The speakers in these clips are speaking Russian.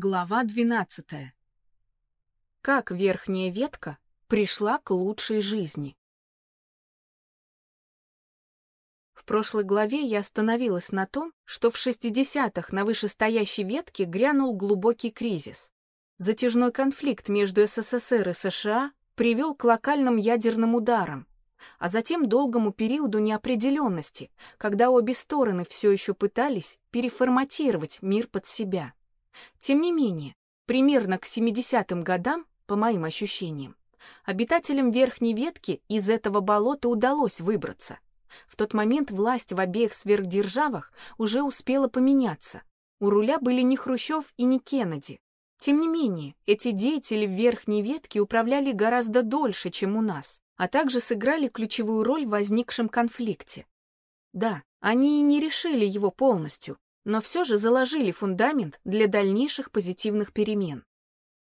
Глава 12. Как верхняя ветка пришла к лучшей жизни. В прошлой главе я остановилась на том, что в 60-х на вышестоящей ветке грянул глубокий кризис. Затяжной конфликт между СССР и США привел к локальным ядерным ударам, а затем долгому периоду неопределенности, когда обе стороны все еще пытались переформатировать мир под себя. Тем не менее, примерно к 70-м годам, по моим ощущениям, обитателям верхней ветки из этого болота удалось выбраться. В тот момент власть в обеих сверхдержавах уже успела поменяться. У руля были не Хрущев и не Кеннеди. Тем не менее, эти деятели в верхней ветке управляли гораздо дольше, чем у нас, а также сыграли ключевую роль в возникшем конфликте. Да, они и не решили его полностью, но все же заложили фундамент для дальнейших позитивных перемен.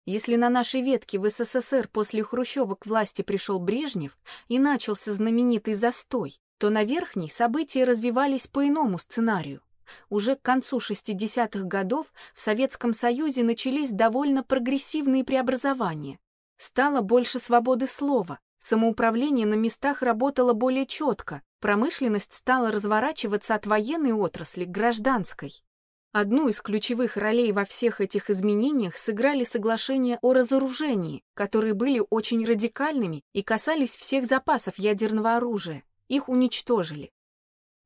Если на нашей ветке в СССР после Хрущева к власти пришел Брежнев и начался знаменитый застой, то на верхней события развивались по иному сценарию. Уже к концу 60-х годов в Советском Союзе начались довольно прогрессивные преобразования. Стало больше свободы слова, самоуправление на местах работало более четко, Промышленность стала разворачиваться от военной отрасли к гражданской. Одну из ключевых ролей во всех этих изменениях сыграли соглашения о разоружении, которые были очень радикальными и касались всех запасов ядерного оружия. Их уничтожили.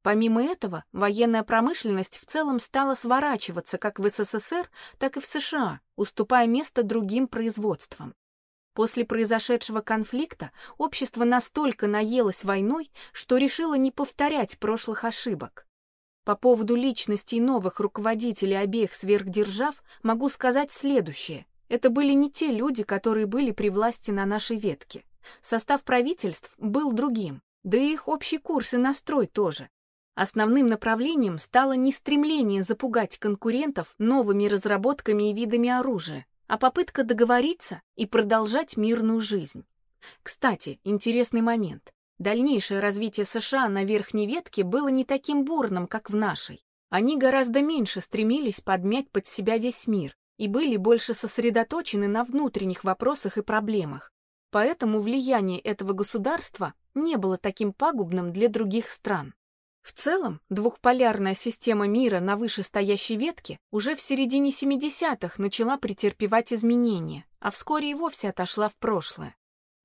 Помимо этого, военная промышленность в целом стала сворачиваться как в СССР, так и в США, уступая место другим производствам. После произошедшего конфликта общество настолько наелось войной, что решило не повторять прошлых ошибок. По поводу личностей новых руководителей обеих сверхдержав могу сказать следующее. Это были не те люди, которые были при власти на нашей ветке. Состав правительств был другим, да и их общий курс и настрой тоже. Основным направлением стало не стремление запугать конкурентов новыми разработками и видами оружия, а попытка договориться и продолжать мирную жизнь. Кстати, интересный момент. Дальнейшее развитие США на верхней ветке было не таким бурным, как в нашей. Они гораздо меньше стремились подмять под себя весь мир и были больше сосредоточены на внутренних вопросах и проблемах. Поэтому влияние этого государства не было таким пагубным для других стран. В целом, двухполярная система мира на вышестоящей ветке уже в середине 70-х начала претерпевать изменения, а вскоре и вовсе отошла в прошлое.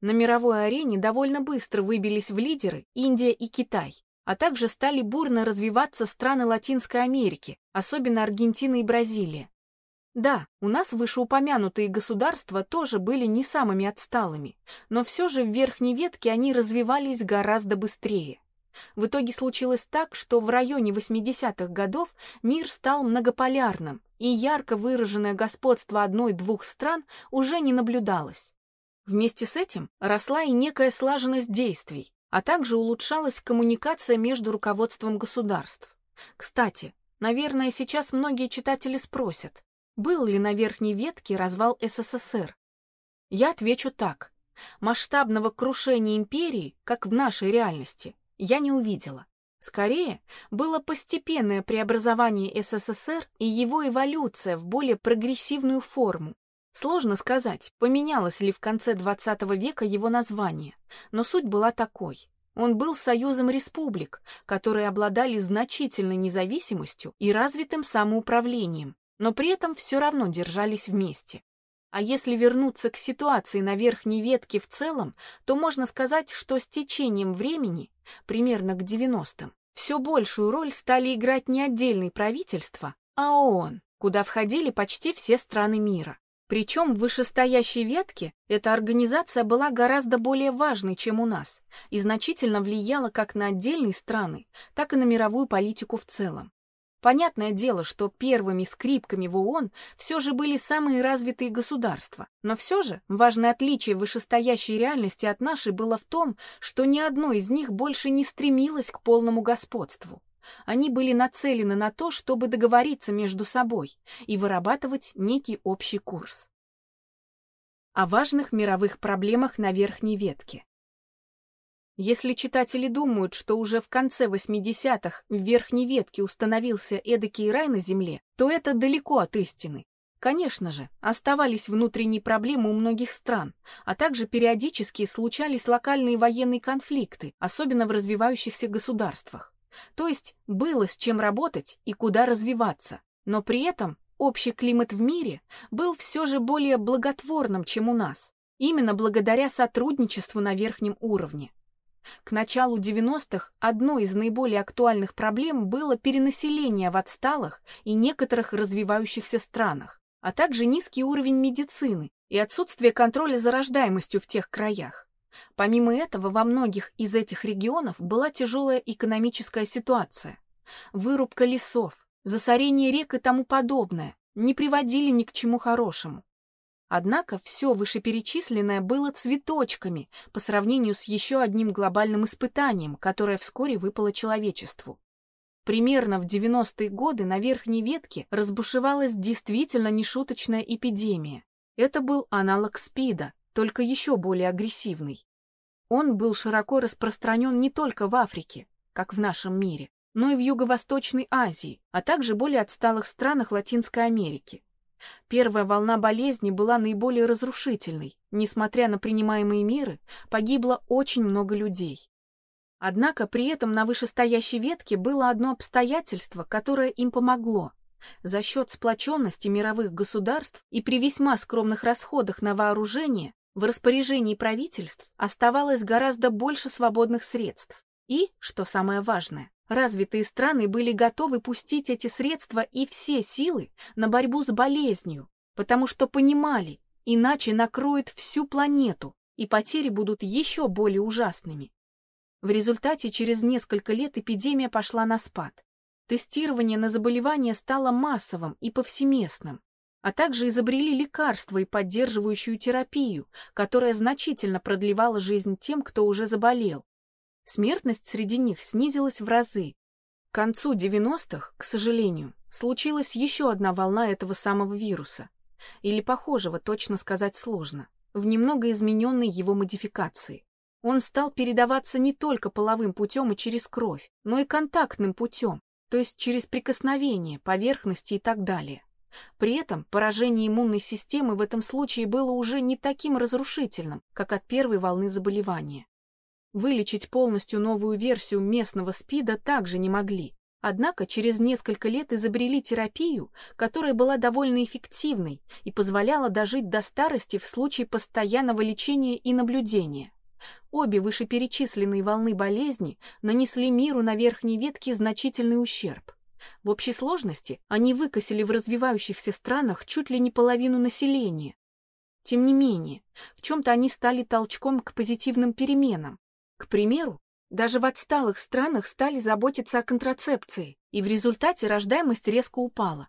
На мировой арене довольно быстро выбились в лидеры Индия и Китай, а также стали бурно развиваться страны Латинской Америки, особенно Аргентина и Бразилия. Да, у нас вышеупомянутые государства тоже были не самыми отсталыми, но все же в верхней ветке они развивались гораздо быстрее. В итоге случилось так, что в районе 80-х годов мир стал многополярным, и ярко выраженное господство одной-двух стран уже не наблюдалось. Вместе с этим росла и некая слаженность действий, а также улучшалась коммуникация между руководством государств. Кстати, наверное, сейчас многие читатели спросят, был ли на верхней ветке развал СССР? Я отвечу так. Масштабного крушения империи, как в нашей реальности, я не увидела. Скорее, было постепенное преобразование СССР и его эволюция в более прогрессивную форму. Сложно сказать, поменялось ли в конце XX века его название, но суть была такой. Он был союзом республик, которые обладали значительной независимостью и развитым самоуправлением, но при этом все равно держались вместе. А если вернуться к ситуации на верхней ветке в целом, то можно сказать, что с течением времени, примерно к 90-м, все большую роль стали играть не отдельные правительства, а ООН, куда входили почти все страны мира. Причем в вышестоящей ветке эта организация была гораздо более важной, чем у нас, и значительно влияла как на отдельные страны, так и на мировую политику в целом. Понятное дело, что первыми скрипками в ООН все же были самые развитые государства, но все же важное отличие вышестоящей реальности от нашей было в том, что ни одно из них больше не стремилось к полному господству. Они были нацелены на то, чтобы договориться между собой и вырабатывать некий общий курс. О важных мировых проблемах на верхней ветке. Если читатели думают, что уже в конце 80-х в верхней ветке установился эдакий рай на земле, то это далеко от истины. Конечно же, оставались внутренние проблемы у многих стран, а также периодически случались локальные военные конфликты, особенно в развивающихся государствах. То есть было с чем работать и куда развиваться, но при этом общий климат в мире был все же более благотворным, чем у нас, именно благодаря сотрудничеству на верхнем уровне. К началу 90-х одной из наиболее актуальных проблем было перенаселение в отсталых и некоторых развивающихся странах, а также низкий уровень медицины и отсутствие контроля за рождаемостью в тех краях. Помимо этого, во многих из этих регионов была тяжелая экономическая ситуация. Вырубка лесов, засорение рек и тому подобное не приводили ни к чему хорошему. Однако все вышеперечисленное было цветочками по сравнению с еще одним глобальным испытанием, которое вскоре выпало человечеству. Примерно в 90-е годы на верхней ветке разбушевалась действительно нешуточная эпидемия. Это был аналог СПИДа, только еще более агрессивный. Он был широко распространен не только в Африке, как в нашем мире, но и в Юго-Восточной Азии, а также более отсталых странах Латинской Америки. Первая волна болезни была наиболее разрушительной. Несмотря на принимаемые меры, погибло очень много людей. Однако при этом на вышестоящей ветке было одно обстоятельство, которое им помогло. За счет сплоченности мировых государств и при весьма скромных расходах на вооружение в распоряжении правительств оставалось гораздо больше свободных средств. И, что самое важное, развитые страны были готовы пустить эти средства и все силы на борьбу с болезнью, потому что понимали, иначе накроет всю планету, и потери будут еще более ужасными. В результате через несколько лет эпидемия пошла на спад. Тестирование на заболевание стало массовым и повсеместным, а также изобрели лекарства и поддерживающую терапию, которая значительно продлевала жизнь тем, кто уже заболел. Смертность среди них снизилась в разы. К концу 90-х, к сожалению, случилась еще одна волна этого самого вируса. Или похожего, точно сказать сложно, в немного измененной его модификации. Он стал передаваться не только половым путем и через кровь, но и контактным путем, то есть через прикосновение, поверхности и так далее. При этом поражение иммунной системы в этом случае было уже не таким разрушительным, как от первой волны заболевания. Вылечить полностью новую версию местного СПИДа также не могли. Однако через несколько лет изобрели терапию, которая была довольно эффективной и позволяла дожить до старости в случае постоянного лечения и наблюдения. Обе вышеперечисленные волны болезни нанесли миру на верхней ветке значительный ущерб. В общей сложности они выкосили в развивающихся странах чуть ли не половину населения. Тем не менее, в чем-то они стали толчком к позитивным переменам. К примеру, даже в отсталых странах стали заботиться о контрацепции, и в результате рождаемость резко упала.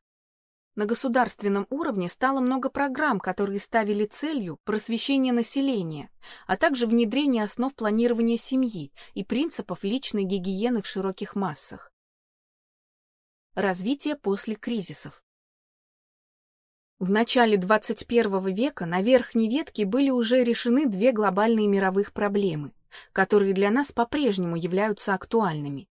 На государственном уровне стало много программ, которые ставили целью просвещение населения, а также внедрение основ планирования семьи и принципов личной гигиены в широких массах. Развитие после кризисов. В начале 21 века на верхней ветке были уже решены две глобальные мировых проблемы, которые для нас по-прежнему являются актуальными.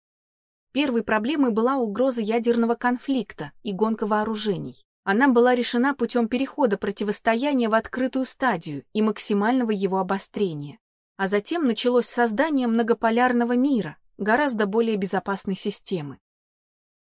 Первой проблемой была угроза ядерного конфликта и гонка вооружений. Она была решена путем перехода противостояния в открытую стадию и максимального его обострения. А затем началось создание многополярного мира, гораздо более безопасной системы.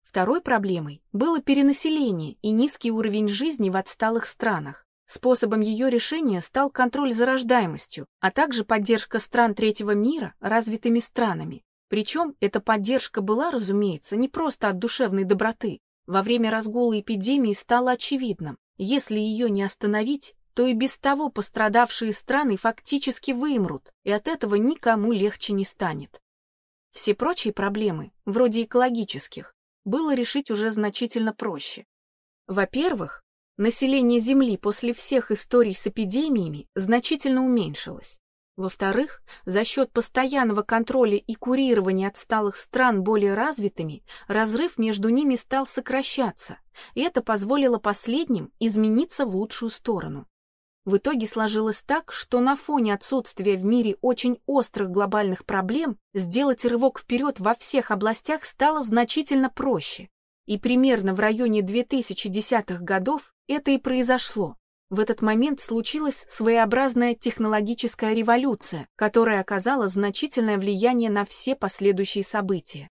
Второй проблемой было перенаселение и низкий уровень жизни в отсталых странах. Способом ее решения стал контроль за рождаемостью, а также поддержка стран третьего мира развитыми странами. Причем эта поддержка была, разумеется, не просто от душевной доброты. Во время разгула эпидемии стало очевидным, если ее не остановить, то и без того пострадавшие страны фактически вымрут, и от этого никому легче не станет. Все прочие проблемы, вроде экологических, было решить уже значительно проще. Во-первых, население Земли после всех историй с эпидемиями значительно уменьшилось. Во-вторых, за счет постоянного контроля и курирования отсталых стран более развитыми, разрыв между ними стал сокращаться, и это позволило последним измениться в лучшую сторону. В итоге сложилось так, что на фоне отсутствия в мире очень острых глобальных проблем сделать рывок вперед во всех областях стало значительно проще. И примерно в районе 2010-х годов это и произошло. В этот момент случилась своеобразная технологическая революция, которая оказала значительное влияние на все последующие события.